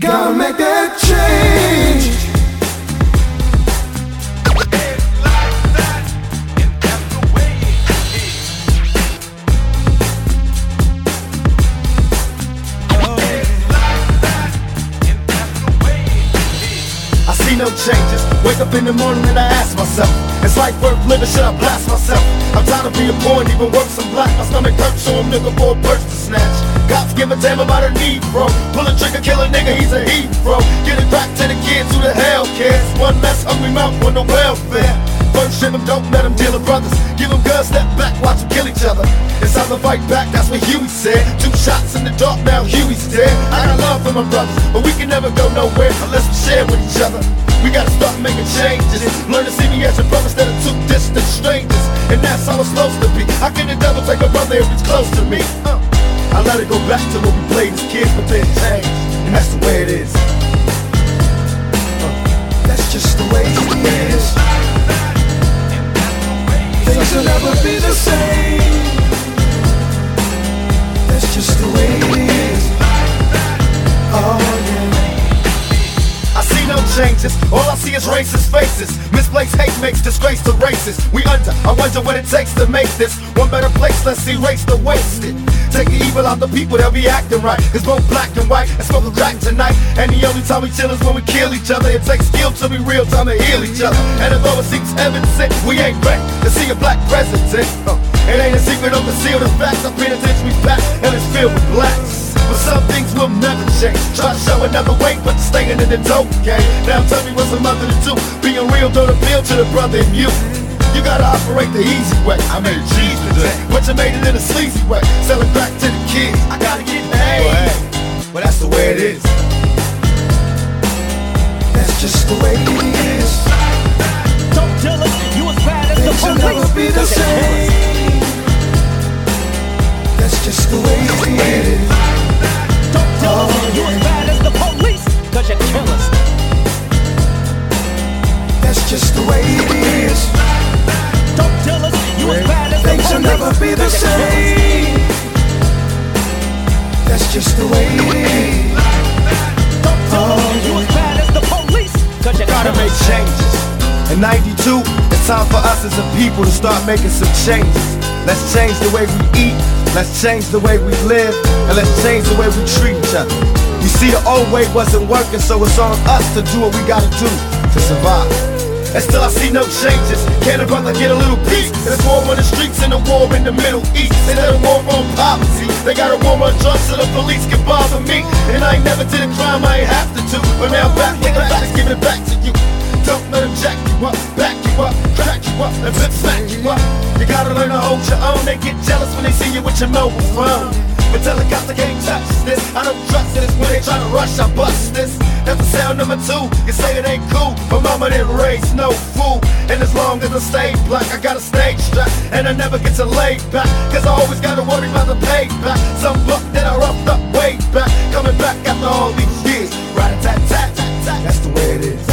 Gotta make that change. I see no changes. Wake up in the morning and I ask myself, is life worth living? Should I blast myself? I'm tired of being poor and even worse, I'm black. My stomach hurts, so I'm looking for a purse to snatch. Cops give a damn about a need, bro. Pull a trigger, kill a nigga, he's a hero. Get it back to the kids who the hell cares. One less hungry mouth on no welfare. First ship 'em, don't let 'em deal with brothers. Give 'em guns, step back, watch 'em kill each other. It's time to fight back, that's what Huey said. Two shots in the dark, now Huey's dead. I got love for my brothers, but we can never go nowhere unless we share with each other. We gotta start making changes. Learn to see me as a brother instead of two distant strangers. And that's how it's supposed to be. How can the devil take a brother if it's close to me? Uh, I let it go back to when we played as kids, but then changed. And that's the way it is. Uh, That's just the way it is. Things will never be the same. That's just the way it is. Oh yeah. I see no changes, all I see is racist faces. Misplaced hate makes disgrace to races. We under, I wonder what it takes to make this one better place. Let's erase the wasted. Take the evil out the people, they'll be acting right. It's both black and white, and smoking crack tonight. And the only time we chill is when we kill each other. It takes skill to be real time to heal each other. And although it seems heaven sent, we ain't ready to see a black president. Uh, it ain't a secret, don't conceal the facts. Our penitentiary's back, and it's filled with blacks. But some things will never change. Try to show another way, but staying in the dope game. Now tell me what's a mother to do. Being real don't appeal to the brother in you. You gotta operate the easy way. I made cheese today, but you made it in a sleazy way. Selling crack to the kids. I gotta get paid. Well, hey, well that's the way it is. That's just the way it is. Just the way it is. Don't tell us you as bad as the police. Cause you Gotta make changes. In 92, it's time for us as a people to start making some changes. Let's change the way we eat, let's change the way we live, and let's change the way we treat each other. You see, the old way wasn't working, so it's on us to do what we gotta do to survive. And still I see no changes. Can a brother get a little peace? There's war on the streets and a war in the Middle East. They let a war on poverty. They got a war on drugs so the police can bother me. And I ain't never did a crime I ain't have to do. But now I'm back with the facts, giving it back to you. Don't let them jack you up, back you up, crack you up, and then smack you up. You gotta learn to hold your own. They get jealous when they see you with your mobile phone. But tell the cops I can't touch this. I don't trust this. When they try to rush, I bust this. That's the sound number two. Mama no fool. And as long as I stay black, I got a stage strap. And I never get to lay back. Cause I always gotta worry about the payback. Some book that I roughed up way back. Coming back after all these years. Right tat tat tat. That's the way it is.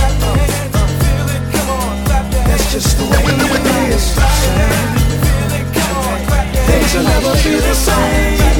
That's just the way it is. Things will never be the same.